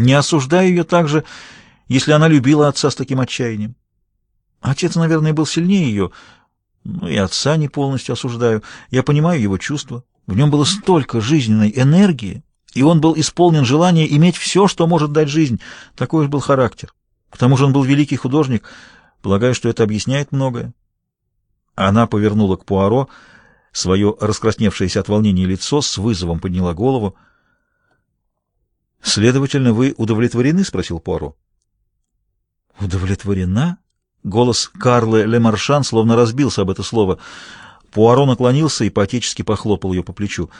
Не осуждаю ее также, если она любила отца с таким отчаянием. Отец, наверное, был сильнее ее, но и отца не полностью осуждаю. Я понимаю его чувства. В нем было столько жизненной энергии, и он был исполнен желания иметь все, что может дать жизнь. Такой уж был характер. К тому же он был великий художник. Полагаю, что это объясняет многое. Она повернула к Пуаро свое раскрасневшееся от волнения лицо, с вызовом подняла голову. «Следовательно, вы удовлетворены?» — спросил Пуаро. «Удовлетворена?» Голос Карлы Лемаршан словно разбился об это слово. Пуаро наклонился и поотечески похлопал ее по плечу.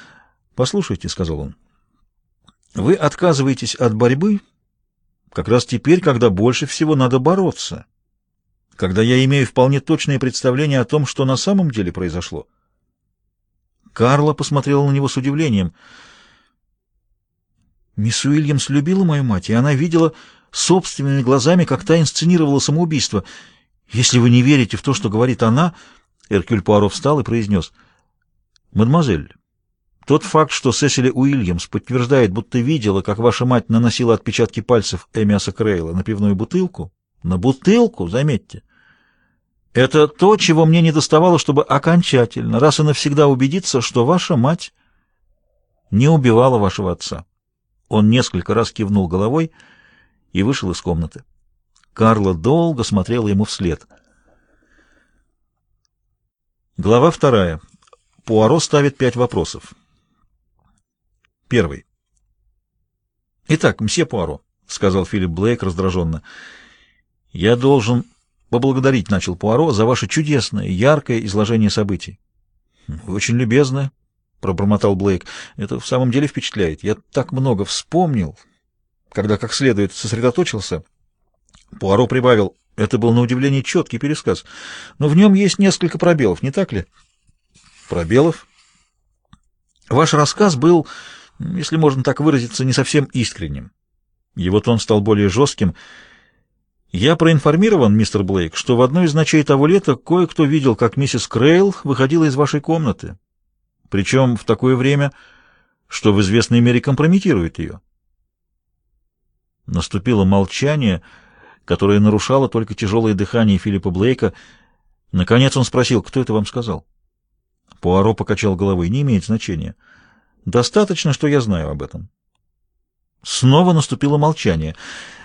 «Послушайте», — сказал он, — «вы отказываетесь от борьбы как раз теперь, когда больше всего надо бороться, когда я имею вполне точное представление о том, что на самом деле произошло». Карла посмотрела на него с удивлением. «Мисс Уильямс любила мою мать, и она видела собственными глазами, как та инсценировала самоубийство. Если вы не верите в то, что говорит она...» Эркюль Пуаро встал и произнес. «Мадемуазель, тот факт, что Сесили Уильямс подтверждает, будто видела, как ваша мать наносила отпечатки пальцев Эмиаса Крейла на пивную бутылку, на бутылку, заметьте, это то, чего мне не доставало, чтобы окончательно, раз и навсегда убедиться, что ваша мать не убивала вашего отца». Он несколько раз кивнул головой и вышел из комнаты. Карла долго смотрела ему вслед. Глава вторая. Пуаро ставит пять вопросов. Первый. «Итак, мсье Пуаро», — сказал Филипп Блейк раздраженно, — «я должен поблагодарить, — начал Пуаро, — за ваше чудесное, яркое изложение событий». «Вы очень любезны», — пробормотал Блейк. «Это в самом деле впечатляет. Я так много вспомнил, когда как следует сосредоточился. Пуаро прибавил, это был на удивление четкий пересказ, но в нем есть несколько пробелов, не так ли? Пробелов? Ваш рассказ был, если можно так выразиться, не совсем искренним. Его тон стал более жестким. Я проинформирован, мистер Блейк, что в одной из ночей того лета кое-кто видел, как миссис Крейл выходила из вашей комнаты. Причем в такое время, что в известной мере компрометирует ее. Наступило молчание, которое нарушало только тяжелое дыхание Филиппа Блейка. Наконец он спросил, кто это вам сказал? Пуаро покачал головой. Не имеет значения. Достаточно, что я знаю об этом. Снова наступило молчание.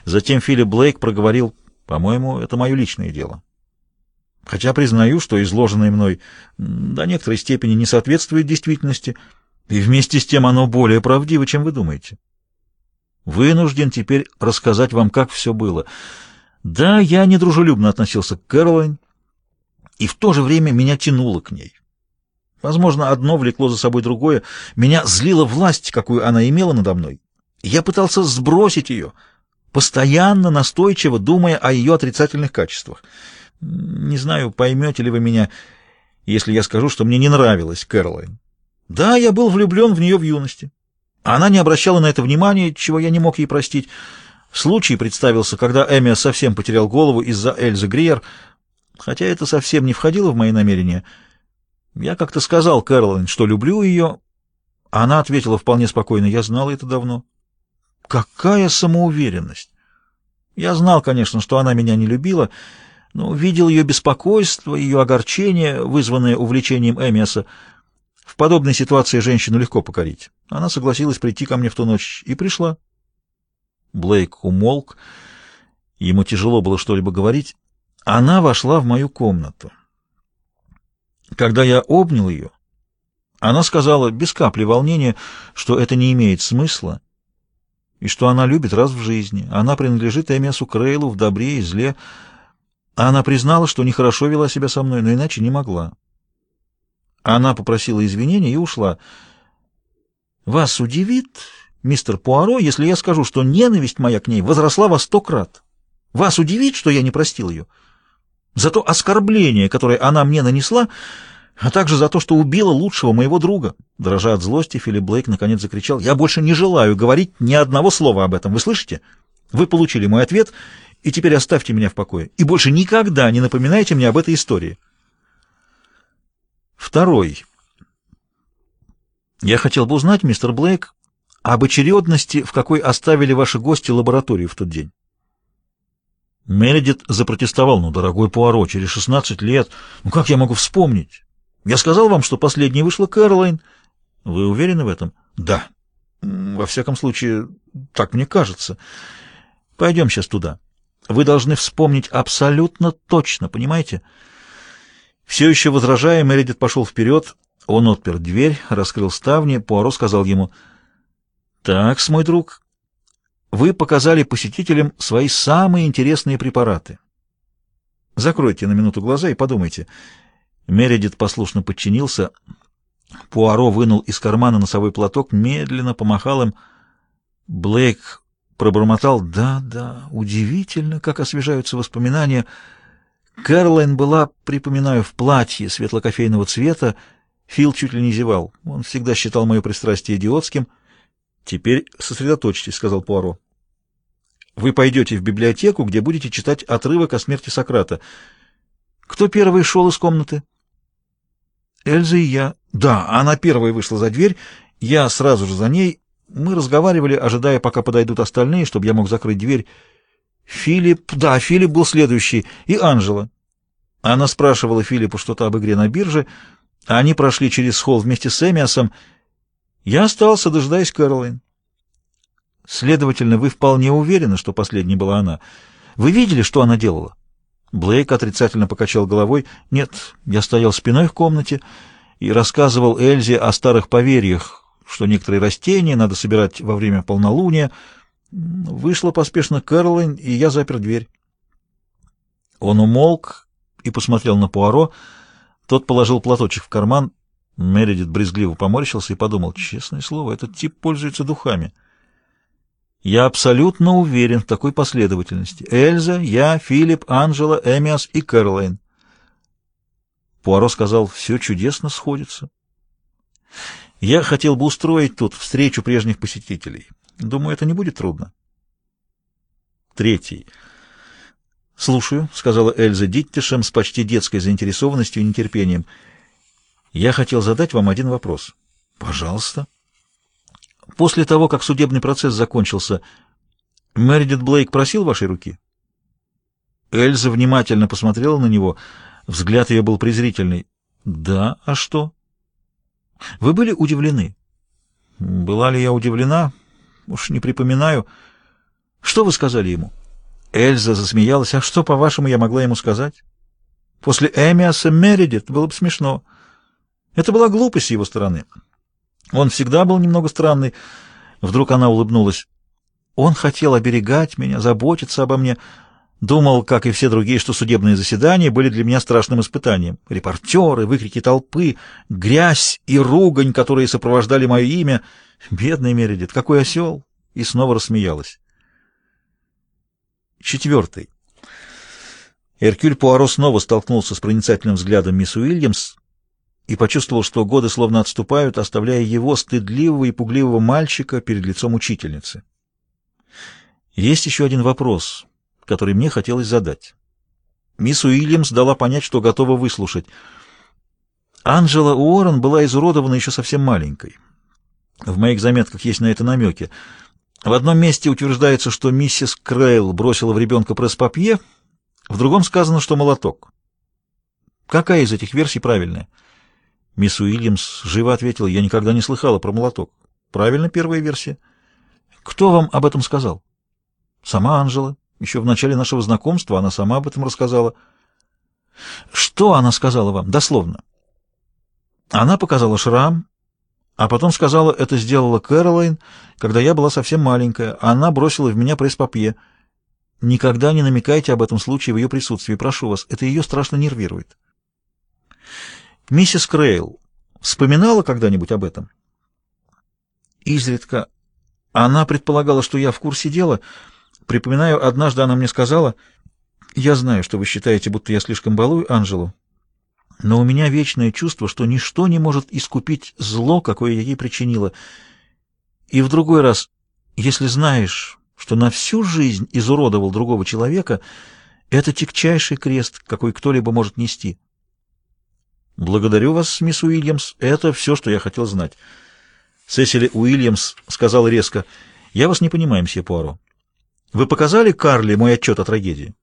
Затем Филипп Блейк проговорил, по-моему, это мое личное дело. Хотя признаю, что изложенное мной до некоторой степени не соответствует действительности, и вместе с тем оно более правдиво, чем вы думаете. Вынужден теперь рассказать вам, как все было. Да, я недружелюбно относился к Кэролайн, и в то же время меня тянуло к ней. Возможно, одно влекло за собой другое. Меня злила власть, какую она имела надо мной. Я пытался сбросить ее, постоянно, настойчиво думая о ее отрицательных качествах. Не знаю, поймете ли вы меня, если я скажу, что мне не нравилась Кэролайн. Да, я был влюблен в нее в юности. Она не обращала на это внимания, чего я не мог ей простить. Случай представился, когда Эмия совсем потерял голову из-за Эльзы Гриер, хотя это совсем не входило в мои намерения. Я как-то сказал Кэролайн, что люблю ее, она ответила вполне спокойно, я знала это давно. Какая самоуверенность! Я знал, конечно, что она меня не любила, но видел ее беспокойство, ее огорчение, вызванное увлечением Эмиаса. В подобной ситуации женщину легко покорить. Она согласилась прийти ко мне в ту ночь и пришла. Блейк умолк. Ему тяжело было что-либо говорить. Она вошла в мою комнату. Когда я обнял ее, она сказала без капли волнения, что это не имеет смысла, и что она любит раз в жизни. Она принадлежит Эмиасу Крейлу в добре и зле. Она признала, что нехорошо вела себя со мной, но иначе не могла. Она попросила извинения и ушла. Вас удивит, мистер Пуаро, если я скажу, что ненависть моя к ней возросла во сто крат. Вас удивит, что я не простил ее. За то оскорбление, которое она мне нанесла, а также за то, что убила лучшего моего друга. Дрожа от злости, Филипп Блейк наконец закричал, «Я больше не желаю говорить ни одного слова об этом. Вы слышите? Вы получили мой ответ, и теперь оставьте меня в покое. И больше никогда не напоминайте мне об этой истории». Второй. Я хотел бы узнать, мистер Блейк, об очередности, в какой оставили ваши гости лабораторию в тот день. Мередит запротестовал. «Ну, дорогой Пуаро, через 16 лет, ну как я могу вспомнить? Я сказал вам, что последней вышла Кэролайн. Вы уверены в этом?» «Да. Во всяком случае, так мне кажется. Пойдем сейчас туда. Вы должны вспомнить абсолютно точно, понимаете?» Все еще возражая, Мередит пошел вперед. Он отпер дверь, раскрыл ставни. Пуаро сказал ему, «Так, мой друг, вы показали посетителям свои самые интересные препараты. Закройте на минуту глаза и подумайте». Мередит послушно подчинился. Пуаро вынул из кармана носовой платок, медленно помахал им. Блейк пробормотал «Да, да, удивительно, как освежаются воспоминания». Кэролайн была, припоминаю, в платье светло-кофейного цвета. Фил чуть ли не зевал. Он всегда считал мое пристрастие идиотским. «Теперь сосредоточьтесь», — сказал Пуаро. «Вы пойдете в библиотеку, где будете читать отрывок о смерти Сократа. Кто первый шел из комнаты?» «Эльза и я». «Да, она первая вышла за дверь. Я сразу же за ней. Мы разговаривали, ожидая, пока подойдут остальные, чтобы я мог закрыть дверь». Филипп, да, Филипп был следующий, и Анжела. Она спрашивала Филиппа что-то об игре на бирже, а они прошли через холл вместе с Эмиасом. Я остался, дожидаясь Кэролайн. Следовательно, вы вполне уверены, что последней была она. Вы видели, что она делала? Блейк отрицательно покачал головой. Нет, я стоял спиной в комнате и рассказывал Эльзе о старых поверьях, что некоторые растения надо собирать во время полнолуния, Вышла поспешно Кэролайн, и я запер дверь. Он умолк и посмотрел на Пуаро. Тот положил платочек в карман. Мередит брезгливо поморщился и подумал, честное слово, этот тип пользуется духами. Я абсолютно уверен в такой последовательности. Эльза, я, Филипп, Анжела, Эмиас и Кэролайн. Пуаро сказал, все чудесно сходится. Я хотел бы устроить тут встречу прежних посетителей. Думаю, это не будет трудно. Третий. «Слушаю», — сказала Эльза Диттишем с почти детской заинтересованностью и нетерпением. «Я хотел задать вам один вопрос». «Пожалуйста». «После того, как судебный процесс закончился, Мэридит Блейк просил вашей руки?» Эльза внимательно посмотрела на него. Взгляд ее был презрительный. «Да, а что?» «Вы были удивлены?» «Была ли я удивлена?» Уж не припоминаю. Что вы сказали ему? Эльза засмеялась. А что, по-вашему, я могла ему сказать? После Эмиаса Мередит было бы смешно. Это была глупость с его стороны. Он всегда был немного странный. Вдруг она улыбнулась. Он хотел оберегать меня, заботиться обо мне. Думал, как и все другие, что судебные заседания были для меня страшным испытанием. Репортеры, выкрики толпы, грязь и ругань, которые сопровождали мое имя — Бедный Мередит, какой осел! И снова рассмеялась. Четвертый. Эркюль Пуаро снова столкнулся с проницательным взглядом мисс Уильямс и почувствовал, что годы словно отступают, оставляя его стыдливого и пугливого мальчика перед лицом учительницы. Есть еще один вопрос, который мне хотелось задать. Мисс Уильямс дала понять, что готова выслушать. Анжела Уоррен была изуродована еще совсем маленькой. В моих заметках есть на это намеки. В одном месте утверждается, что миссис Крейл бросила в ребенка пресс-папье, в другом сказано, что молоток. Какая из этих версий правильная? Мисс Уильямс живо ответила, я никогда не слыхала про молоток. Правильно первая версия. Кто вам об этом сказал? Сама Анжела. Еще в начале нашего знакомства она сама об этом рассказала. Что она сказала вам, дословно? Она показала шрам, а потом сказала, это сделала Кэролайн, когда я была совсем маленькая. Она бросила в меня пресс-папье. Никогда не намекайте об этом случае в ее присутствии, прошу вас. Это ее страшно нервирует. Миссис Крейл вспоминала когда-нибудь об этом? Изредка. Она предполагала, что я в курсе дела. Припоминаю, однажды она мне сказала, «Я знаю, что вы считаете, будто я слишком балую Анжелу, но у меня вечное чувство, что ничто не может искупить зло, какое я ей причинила. И в другой раз, если знаешь, что на всю жизнь изуродовал другого человека, это тягчайший крест, какой кто-либо может нести. Благодарю вас, мисс Уильямс, это все, что я хотел знать. Сесили Уильямс сказала резко, «Я вас не понимаю, мсье Пуаро. Вы показали Карли мой отчет о трагедии?